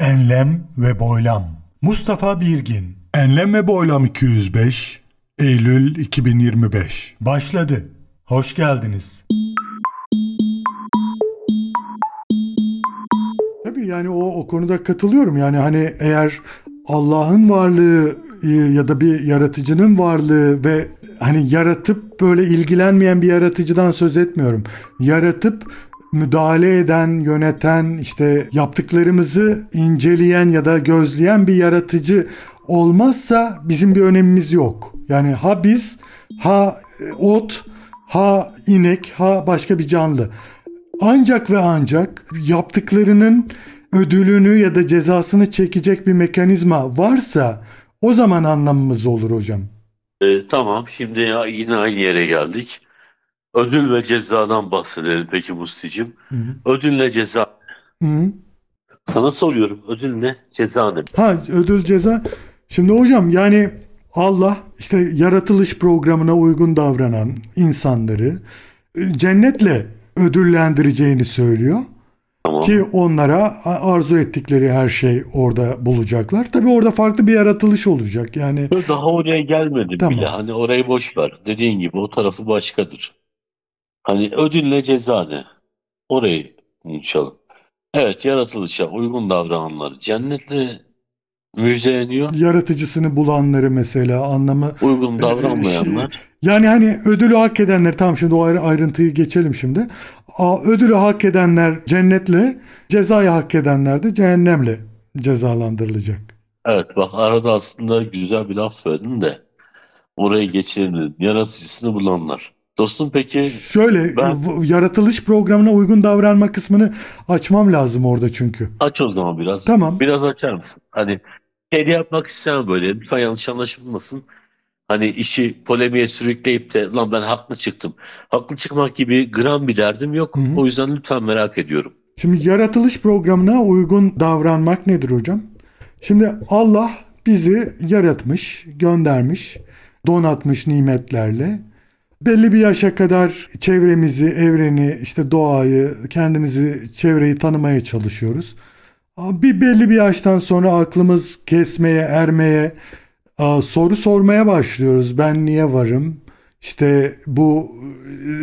Enlem ve Boylam Mustafa Birgin Enlem ve Boylam 205 Eylül 2025 Başladı. Hoş geldiniz. Tabii yani o, o konuda katılıyorum. Yani hani eğer Allah'ın varlığı e, ya da bir yaratıcının varlığı ve hani yaratıp böyle ilgilenmeyen bir yaratıcıdan söz etmiyorum. Yaratıp müdahale eden, yöneten, işte yaptıklarımızı inceleyen ya da gözleyen bir yaratıcı olmazsa bizim bir önemimiz yok. Yani ha biz, ha ot, ha inek, ha başka bir canlı. Ancak ve ancak yaptıklarının ödülünü ya da cezasını çekecek bir mekanizma varsa o zaman anlamımız olur hocam. E, tamam şimdi yine aynı yere geldik. Ödül ve cezadan bahsedelim peki Musti'cim. Ödül ceza? Hı -hı. Sana soruyorum ödül ne ceza ne? Ha ödül ceza. Şimdi hocam yani Allah işte yaratılış programına uygun davranan insanları e, cennetle ödüllendireceğini söylüyor. Tamam. Ki onlara arzu ettikleri her şey orada bulacaklar. Tabii orada farklı bir yaratılış olacak. Yani daha oraya gelmedim tamam. bile. Hani orayı boş ver. Dediğin gibi o tarafı başkadır. Hani ödül ne ceza ne? Orayı konuşalım. Evet yaratılışa uygun davrananlar cennetle müjdeleniyor. Yaratıcısını bulanları mesela anlamı uygun e, davranmayanlar. Şey, yani hani ödülü hak edenler tamam şimdi o ayrıntıyı geçelim şimdi. Ödülü hak edenler cennetle, cezayı hak edenler de cehennemle cezalandırılacak. Evet bak arada aslında güzel bir laf söyledin de orayı geçelim Yaratıcısını bulanlar. Dostum peki şöyle ben... yaratılış programına uygun davranma kısmını açmam lazım orada çünkü. Aç o zaman biraz. Tamam. Biraz açar mısın? Hani hediye yapmak istemem böyle. Lütfen yanlış anlaşılmasın. Hani işi polemiğe sürükleyip de lan ben haklı çıktım. Haklı çıkmak gibi gram bir derdim yok. Hı hı. O yüzden lütfen merak ediyorum. Şimdi yaratılış programına uygun davranmak nedir hocam? Şimdi Allah bizi yaratmış, göndermiş, donatmış nimetlerle belli bir yaşa kadar çevremizi, evreni, işte doğayı, kendimizi, çevreyi tanımaya çalışıyoruz. Bir belli bir yaştan sonra aklımız kesmeye, ermeye, soru sormaya başlıyoruz. Ben niye varım? İşte bu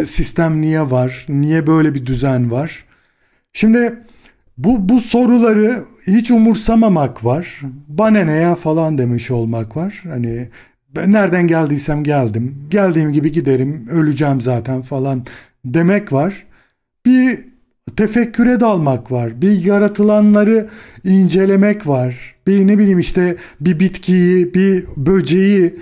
e, sistem niye var? Niye böyle bir düzen var? Şimdi bu bu soruları hiç umursamamak var. Bana ne ya falan demiş olmak var. Hani ben nereden geldiysem geldim. Geldiğim gibi giderim. Öleceğim zaten falan demek var. Bir tefekküre dalmak var. Bir yaratılanları incelemek var. Bir ne bileyim işte bir bitkiyi, bir böceği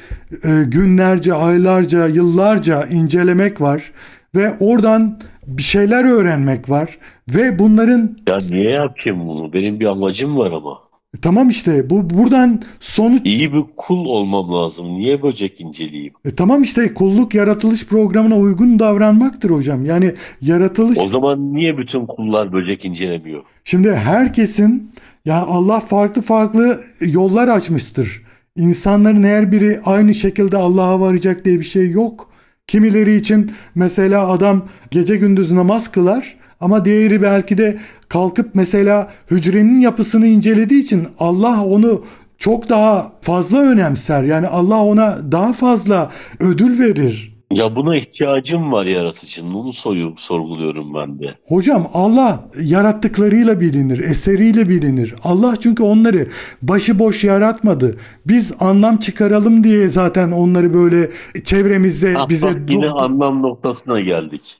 e, günlerce, aylarca, yıllarca incelemek var. Ve oradan bir şeyler öğrenmek var. Ve bunların... Ya niye yapayım bunu? Benim bir amacım var ama. E, tamam işte bu buradan sonuç... İyi bir kul olmam lazım. Niye böcek inceleyeyim? E tamam işte kulluk yaratılış programına uygun davranmaktır hocam. Yani yaratılış... O zaman niye bütün kullar böcek incelemiyor? Şimdi herkesin ya Allah farklı farklı yollar açmıştır. İnsanların her biri aynı şekilde Allah'a varacak diye bir şey yok. Kimileri için mesela adam gece gündüz namaz kılar ama diğeri belki de kalkıp mesela hücrenin yapısını incelediği için Allah onu çok daha fazla önemser. Yani Allah ona daha fazla ödül verir. Ya buna ihtiyacım var yaratıcının. Onu soruyorum, sorguluyorum ben de. Hocam Allah yarattıklarıyla bilinir, eseriyle bilinir. Allah çünkü onları başıboş yaratmadı. Biz anlam çıkaralım diye zaten onları böyle çevremizde ah, bize... Bak, yine anlam noktasına geldik.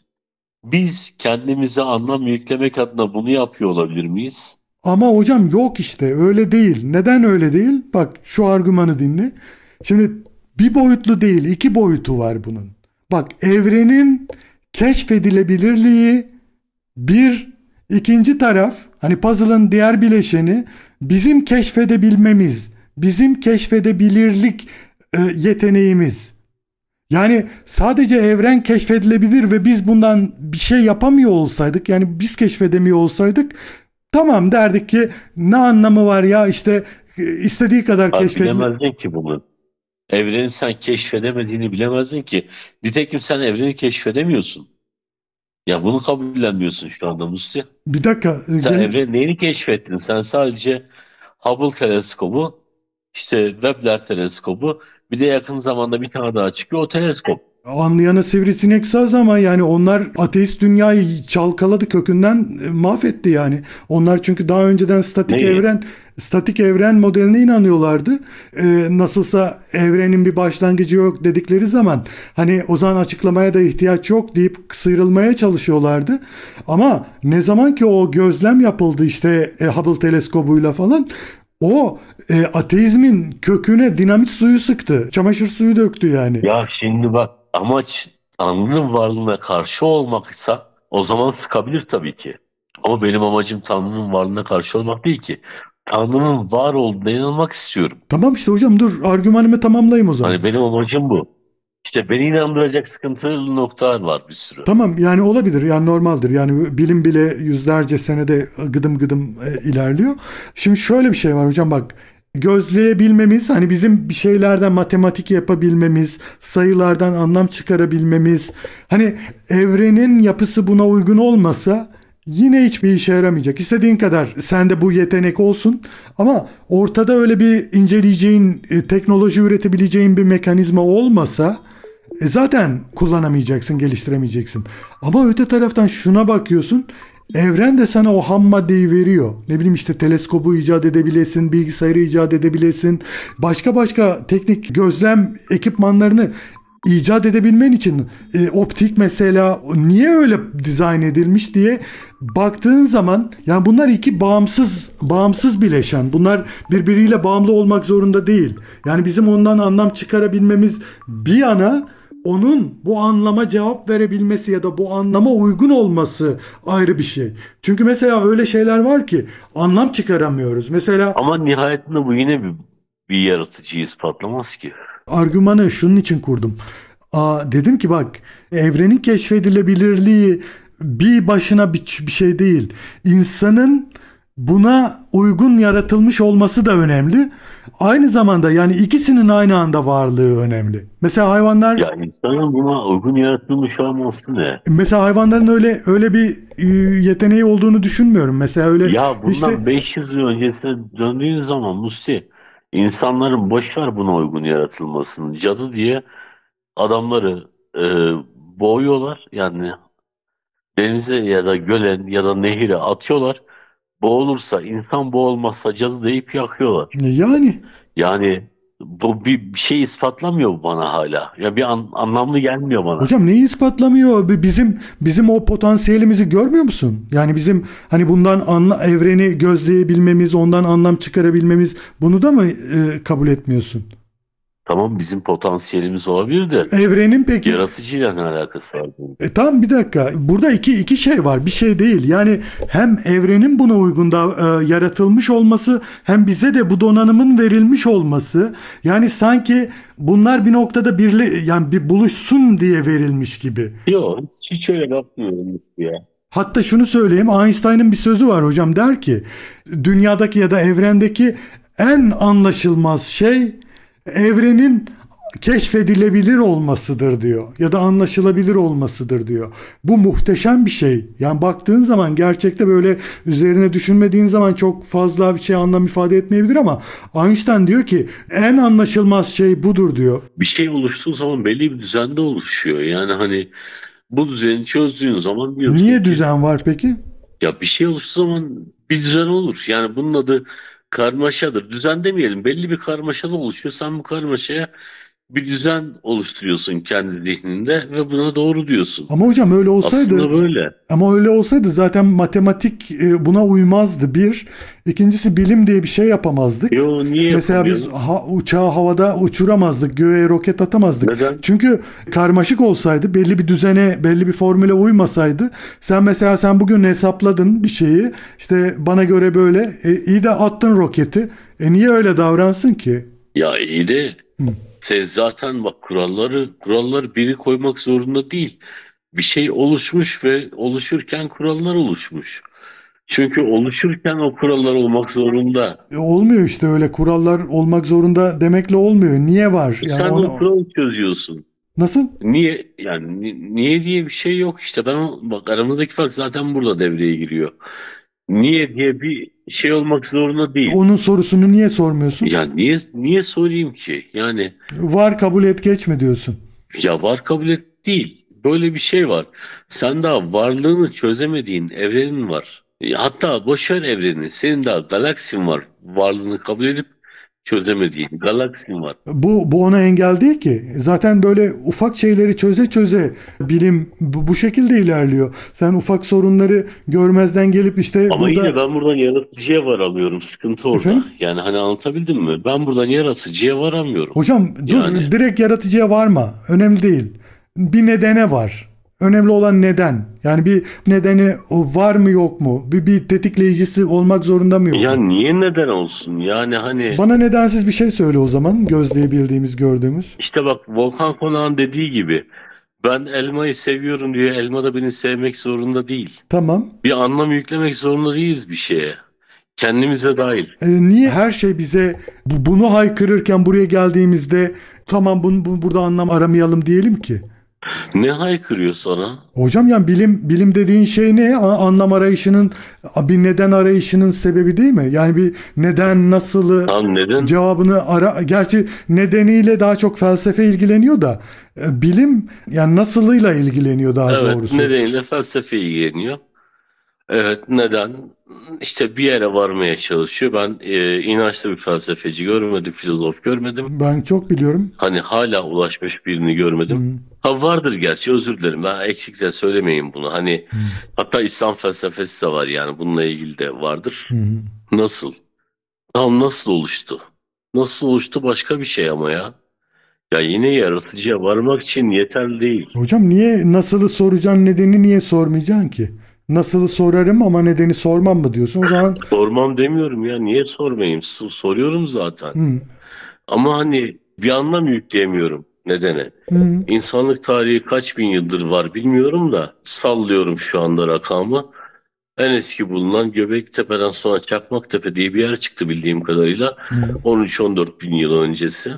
Biz kendimize anlam yüklemek adına bunu yapıyor olabilir miyiz? Ama hocam yok işte öyle değil. Neden öyle değil? Bak şu argümanı dinle. Şimdi bir boyutlu değil iki boyutu var bunun. Bak evrenin keşfedilebilirliği bir ikinci taraf hani puzzle'ın diğer bileşeni bizim keşfedebilmemiz, bizim keşfedebilirlik e, yeteneğimiz. Yani sadece evren keşfedilebilir ve biz bundan bir şey yapamıyor olsaydık yani biz keşfedemiyor olsaydık tamam derdik ki ne anlamı var ya işte e, istediği kadar keşfedilir. Bilemezdin ki bunu. Evreni sen keşfedemediğini bilemezdin ki. Nitekim sen evreni keşfedemiyorsun. Ya bunu kabullenmiyorsun şu anda Musti. Bir dakika. E, Sen gel- evrenin neyini keşfettin? Sen sadece Hubble teleskobu, işte Webler teleskobu, bir de yakın zamanda bir tane daha çıkıyor o teleskop. Anlayana sivrisinek saz ama yani onlar ateist dünyayı çalkaladı kökünden e, mahvetti yani. Onlar çünkü daha önceden statik Neyi? evren statik evren modeline inanıyorlardı. Ee, nasılsa evrenin bir başlangıcı yok dedikleri zaman hani o zaman açıklamaya da ihtiyaç yok deyip sıyrılmaya çalışıyorlardı. Ama ne zaman ki o gözlem yapıldı işte e, Hubble teleskobuyla falan o e, ateizmin köküne dinamit suyu sıktı. Çamaşır suyu döktü yani. Ya şimdi bak amaç Tanrı'nın varlığına karşı olmaksa o zaman sıkabilir tabii ki. Ama benim amacım Tanrı'nın varlığına karşı olmak değil ki. Tanrı'nın var olduğuna inanmak istiyorum. Tamam işte hocam dur argümanımı tamamlayayım o zaman. Hani benim amacım bu. İşte beni inandıracak sıkıntılı noktalar var bir sürü. Tamam yani olabilir yani normaldir. Yani bilim bile yüzlerce senede gıdım gıdım e, ilerliyor. Şimdi şöyle bir şey var hocam bak gözleyebilmemiz hani bizim bir şeylerden matematik yapabilmemiz, sayılardan anlam çıkarabilmemiz hani evrenin yapısı buna uygun olmasa yine hiçbir işe yaramayacak. İstediğin kadar sende bu yetenek olsun ama ortada öyle bir inceleyeceğin, e, teknoloji üretebileceğin bir mekanizma olmasa e zaten kullanamayacaksın, geliştiremeyeceksin. Ama öte taraftan şuna bakıyorsun. Evren de sana o ham maddeyi veriyor. Ne bileyim işte teleskobu icat edebilesin, bilgisayarı icat edebilesin. Başka başka teknik gözlem ekipmanlarını icat edebilmen için e, optik mesela niye öyle dizayn edilmiş diye baktığın zaman yani bunlar iki bağımsız bağımsız bileşen. Bunlar birbiriyle bağımlı olmak zorunda değil. Yani bizim ondan anlam çıkarabilmemiz bir yana onun bu anlama cevap verebilmesi ya da bu anlama uygun olması ayrı bir şey. Çünkü mesela öyle şeyler var ki anlam çıkaramıyoruz. Mesela ama nihayetinde bu yine bir, bir yaratıcıyı ispatlamaz ki. Argümanı şunun için kurdum. Aa, dedim ki bak evrenin keşfedilebilirliği bir başına bir, bir şey değil. İnsanın buna uygun yaratılmış olması da önemli. Aynı zamanda yani ikisinin aynı anda varlığı önemli. Mesela hayvanlar ya insanın buna uygun yaratılmış olması ne? Mesela hayvanların öyle öyle bir e, yeteneği olduğunu düşünmüyorum. Mesela öyle Ya bundan işte, 500 yıl öncesine döndüğün zaman Musti insanların boş ver buna uygun yaratılmasını. Cadı diye adamları e, boğuyorlar. Yani denize ya da gölen ya da nehire atıyorlar boğulursa, insan boğulmazsa cadı deyip yakıyorlar. Yani. Yani bu bir, bir şey ispatlamıyor bana hala. Ya bir an, anlamlı gelmiyor bana. Hocam neyi ispatlamıyor? Bizim bizim o potansiyelimizi görmüyor musun? Yani bizim hani bundan anla, evreni gözleyebilmemiz, ondan anlam çıkarabilmemiz bunu da mı e, kabul etmiyorsun? Tamam bizim potansiyelimiz olabilir de. Evrenin peki. Yaratıcıyla ne alakası var bunun? E, tamam bir dakika. Burada iki iki şey var. Bir şey değil. Yani hem evrenin buna uygun da e, yaratılmış olması hem bize de bu donanımın verilmiş olması. Yani sanki bunlar bir noktada birli yani bir buluşsun diye verilmiş gibi. Yok hiç öyle bakmıyorum ya. Hatta şunu söyleyeyim Einstein'ın bir sözü var hocam der ki dünyadaki ya da evrendeki en anlaşılmaz şey evrenin keşfedilebilir olmasıdır diyor ya da anlaşılabilir olmasıdır diyor. Bu muhteşem bir şey. Yani baktığın zaman gerçekte böyle üzerine düşünmediğin zaman çok fazla bir şey anlam ifade etmeyebilir ama Einstein diyor ki en anlaşılmaz şey budur diyor. Bir şey oluştuğu zaman belli bir düzende oluşuyor. Yani hani bu düzeni çözdüğün zaman Niye düzen var peki? Ya bir şey oluştuğu zaman bir düzen olur. Yani bunun adı karmaşadır. Düzen demeyelim. Belli bir karmaşada oluşuyor. Sen bu karmaşaya bir düzen oluşturuyorsun kendi zihninde ve buna doğru diyorsun. Ama hocam öyle olsaydı Aslında böyle. Ama öyle olsaydı zaten matematik e, buna uymazdı bir. İkincisi bilim diye bir şey yapamazdık. Yo, niye Mesela biz ha, uçağı havada uçuramazdık, göğe roket atamazdık. Neden? Çünkü karmaşık olsaydı, belli bir düzene, belli bir formüle uymasaydı, sen mesela sen bugün hesapladın bir şeyi, işte bana göre böyle, e, iyi de attın roketi. E niye öyle davransın ki? Ya iyi de Hı. Sen zaten bak kuralları kuralları biri koymak zorunda değil. Bir şey oluşmuş ve oluşurken kurallar oluşmuş. Çünkü oluşurken o kurallar olmak zorunda. E olmuyor işte öyle kurallar olmak zorunda demekle olmuyor. Niye var? Yani Sen ona... o kuralı çözüyorsun. Nasıl? Niye yani niye diye bir şey yok işte ben bak aramızdaki fark zaten burada devreye giriyor. Niye diye bir şey olmak zorunda değil. Onun sorusunu niye sormuyorsun? Ya niye niye sorayım ki? Yani var kabul et geçme diyorsun. Ya var kabul et değil. Böyle bir şey var. Sen daha varlığını çözemediğin evrenin var. Hatta boşver evreni. Senin daha galaksin var. Varlığını kabul edip çözemediğin galaksin var. Bu, bu ona engel değil ki. Zaten böyle ufak şeyleri çöze çöze bilim bu, bu şekilde ilerliyor. Sen ufak sorunları görmezden gelip işte Ama burada... yine ben buradan yaratıcıya varamıyorum. Sıkıntı orada. Efendim? Yani hani anlatabildim mi? Ben buradan yaratıcıya varamıyorum. Hocam dur Yani- direkt yaratıcıya varma. Önemli değil. Bir nedene var. Önemli olan neden. Yani bir nedeni var mı yok mu? Bir, bir tetikleyicisi olmak zorunda mı yok? Ya niye neden olsun? Yani hani Bana nedensiz bir şey söyle o zaman. Gözleyebildiğimiz, gördüğümüz. işte bak Volkan Konak'ın dediği gibi ben elmayı seviyorum diye elma da beni sevmek zorunda değil. Tamam. Bir anlam yüklemek zorunda değiliz bir şeye. Kendimize dahil. E, niye her şey bize bu- bunu haykırırken buraya geldiğimizde tamam bunu, bu- burada anlam aramayalım diyelim ki? Ne haykırıyor sana? Hocam yani bilim bilim dediğin şey ne? Anlam arayışının bir neden arayışının sebebi değil mi? Yani bir neden nasılı Tam neden? cevabını ara gerçi nedeniyle daha çok felsefe ilgileniyor da e, bilim yani nasılıyla ilgileniyor daha Evet, doğrusu. nedeniyle felsefe ilgileniyor. Evet, neden? İşte bir yere varmaya çalışıyor. Ben e, inançlı bir felsefeci görmedim, filozof görmedim. Ben çok biliyorum. Hani hala ulaşmış birini görmedim. Hı, Ha vardır gerçi özür dilerim. Ben eksikle söylemeyin bunu. Hani hı, hatta İslam felsefesi de var yani bununla ilgili de vardır. hı. Nasıl? Tamam nasıl oluştu? Nasıl oluştu başka bir şey ama ya. Ya yine yaratıcıya varmak için yeterli değil. Hocam niye nasılı soracaksın nedeni niye sormayacaksın ki? Nasılı sorarım ama nedeni sormam mı diyorsun? O zaman Sormam demiyorum ya. Niye sormayayım? Soruyorum zaten. hı, Ama hani bir anlam yükleyemiyorum. Nedene? hı, İnsanlık tarihi kaç bin yıldır var bilmiyorum da sallıyorum şu anda rakamı. En eski bulunan Göbektepe'den sonra Çakmaktepe diye bir yer çıktı bildiğim kadarıyla. hı. 13-14 bin yıl öncesi.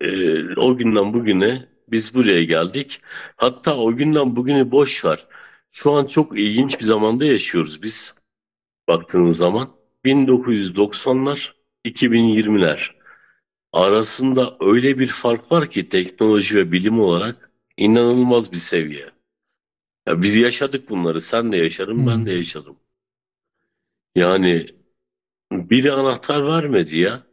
Ee, o günden bugüne biz buraya geldik. Hatta o günden bugünü boş ver. Şu an çok ilginç bir zamanda yaşıyoruz biz. Baktığınız zaman 1990'lar 2020'ler arasında öyle bir fark var ki teknoloji ve bilim olarak inanılmaz bir seviye. Ya biz yaşadık bunları. Sen de yaşadın, ben de yaşadım. Yani biri anahtar vermedi ya.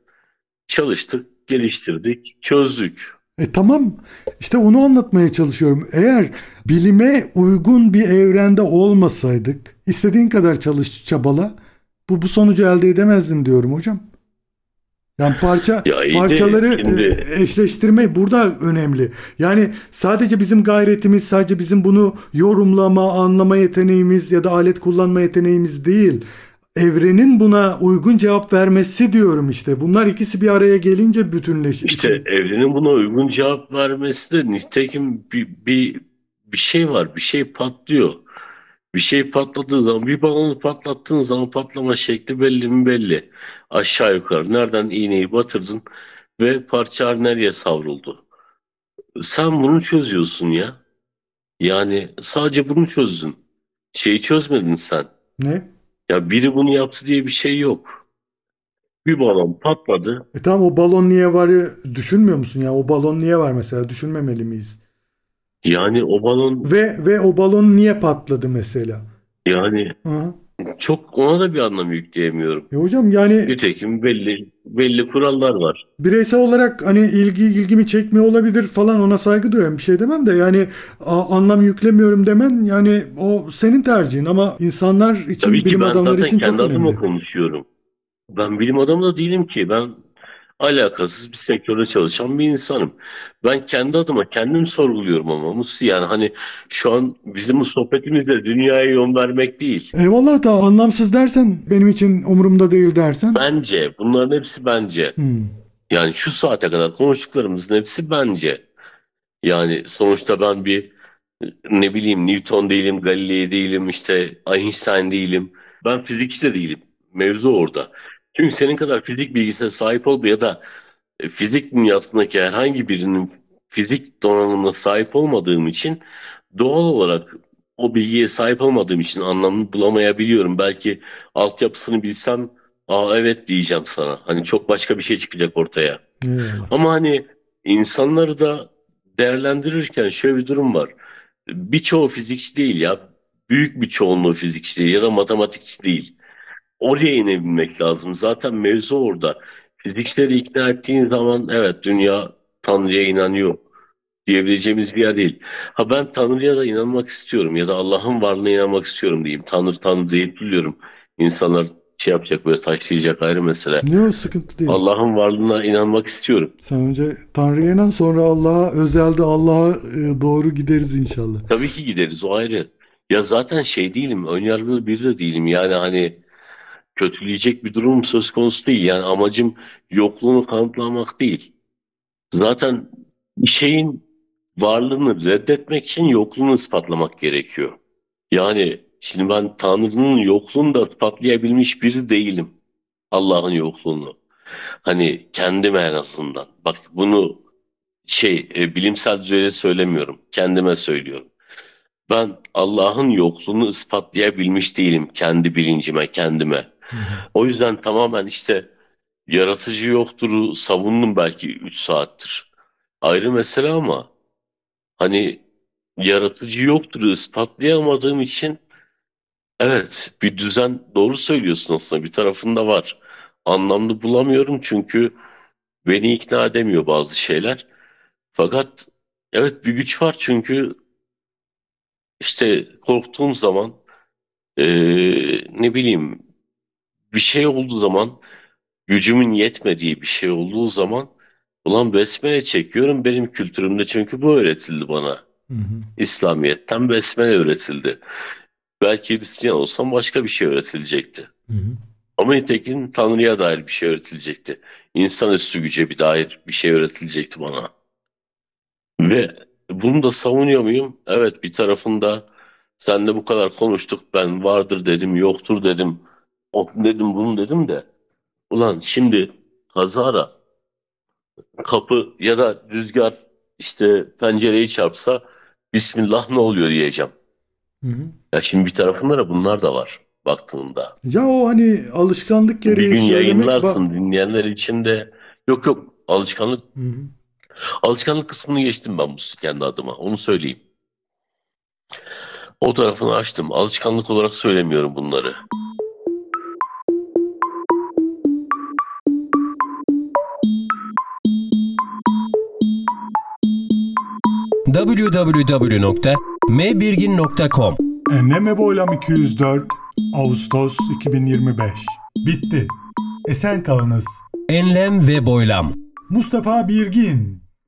Çalıştık, geliştirdik, çözdük. E tamam işte onu anlatmaya çalışıyorum. Eğer bilime uygun bir evrende olmasaydık istediğin kadar çalış çabala bu, bu sonucu elde edemezdin diyorum hocam. Yani parça Ya iyi de parçaları şimdi- e, eşleştirme burada önemli. Yani sadece bizim gayretimiz, sadece bizim bunu yorumlama, anlama yeteneğimiz ya da alet kullanma yeteneğimiz değil. Evrenin buna uygun cevap vermesi diyorum işte. Bunlar ikisi bir araya gelince bütünleş. İşte evrenin buna uygun cevap vermesi de nitekim bir, bir, bir şey var. Bir şey patlıyor. Bir şey patladığı zaman bir balonu patlattığın zaman patlama şekli belli mi belli. Aşağı yukarı nereden iğneyi batırdın ve parça nereye savruldu. Sen bunu çözüyorsun ya. Yani sadece bunu çözdün. Şeyi çözmedin sen. ne? Ya biri bunu yaptı diye bir şey yok. Bir balon patladı. E tamam o balon niye var düşünmüyor musun ya? O balon niye var mesela? Düşünmemeli miyiz? Yani o balon Ve ve o balon niye patladı mesela? yani Hı. Çok ona da bir anlam yükleyemiyorum. E hocam yani Nitekim belli belli kurallar var. bireysel olarak hani ilgi ilgimi çekmiyor olabilir falan ona saygı duyuyorum bir şey demem de yani a- anlam yüklemiyorum demen yani o senin tercihin ama insanlar için Tabii ki bilim ben adamları zaten için çok kendi adıma önemli. konuşuyorum. Ben bilim adamı da değilim ki. Ben alakasız bir sektörde çalışan bir insanım. Ben kendi adıma kendim sorguluyorum ama Musi yani hani şu an bizim bu sohbetimizde dünyaya yön vermek değil. Eyvallah da anlamsız dersen benim için umurumda değil dersen. Bence bunların hepsi bence. Hmm. Yani şu saate kadar konuştuklarımızın hepsi bence. Yani sonuçta ben bir ne bileyim Newton değilim, Galilei değilim, işte Einstein değilim. Ben fizikçi de değilim. Mevzu orada. Çünkü senin kadar fizik bilgisine sahip ol ya da e, fizik dünyasındaki herhangi birinin fizik donanımına sahip olmadığım için doğal olarak o bilgiye sahip olmadığım için anlamını bulamayabiliyorum. Belki altyapısını bilsem aa evet diyeceğim sana. Hani çok başka bir şey çıkacak ortaya. Eyvallah. Ama hani insanları da değerlendirirken şöyle bir durum var. Birçoğu fizikçi değil ya. Büyük bir çoğunluğu fizikçi değil ya da matematikçi değil. Oraya inebilmek lazım. Zaten mevzu orada. Fizikçileri ikna ettiğin zaman evet dünya Tanrı'ya inanıyor diyebileceğimiz bir yer değil. Ha ben Tanrı'ya da inanmak istiyorum ya da Allah'ın varlığına inanmak istiyorum diyeyim. Tanrı Tanrı deyip biliyorum. İnsanlar şey yapacak böyle taşlayacak ayrı mesele. Ne o sıkıntı değil. Allah'ın varlığına inanmak istiyorum. Sen önce Tanrı'ya inan sonra Allah'a özelde Allah'a e, doğru gideriz inşallah. Tabii ki gideriz o ayrı. Ya zaten şey değilim, önyargılı biri de değilim. Yani hani kötüleyecek bir durum söz konusu değil. Yani amacım yokluğunu kanıtlamak değil. Zaten bir şeyin varlığını reddetmek için yokluğunu ispatlamak gerekiyor. Yani şimdi ben Tanrı'nın yokluğunu da ispatlayabilmiş biri değilim. Allah'ın yokluğunu. Hani kendime en azından. Bak bunu şey e, bilimsel düzeyde söylemiyorum. Kendime söylüyorum. Ben Allah'ın yokluğunu ispatlayabilmiş değilim kendi bilincime, kendime. O yüzden tamamen işte yaratıcı yoktur'u savundum belki 3 saattir. Ayrı mesele ama hani yaratıcı yoktur'u ispatlayamadığım için evet bir düzen doğru söylüyorsun aslında bir tarafında var. Anlamlı bulamıyorum çünkü beni ikna edemiyor bazı şeyler. Fakat evet bir güç var çünkü işte korktuğum zaman eee, ne bileyim bir şey olduğu zaman gücümün yetmediği bir şey olduğu zaman ulan besmele çekiyorum benim kültürümde çünkü bu öğretildi bana. Hı hı. İslamiyet'ten besmele öğretildi. Belki Hristiyan olsam başka bir şey öğretilecekti. Hı hı. Ama nitekim Tanrı'ya dair bir şey öğretilecekti. İnsanüstü güce bir dair bir şey öğretilecekti bana. Ve bunu da savunuyor muyum? Evet bir tarafında senle bu kadar konuştuk ben vardır dedim yoktur dedim o dedim bunu dedim de ulan şimdi kazara kapı ya da rüzgar işte pencereyi çarpsa Bismillah ne oluyor diyeceğim. Hı hı. Ya şimdi bir tarafında da bunlar da var baktığında. Ya o hani alışkanlık Bir gereği gün söylemek yayınlarsın dinleyenler için de yok yok alışkanlık Hı hı. alışkanlık kısmını geçtim ben bu kendi adıma onu söyleyeyim. O tarafını açtım. Alışkanlık olarak söylemiyorum bunları. www.mbirgin.com Enleme Boylam 204 Ağustos 2025 Bitti. Esen kalınız. Enlem ve boylam. Mustafa Birgin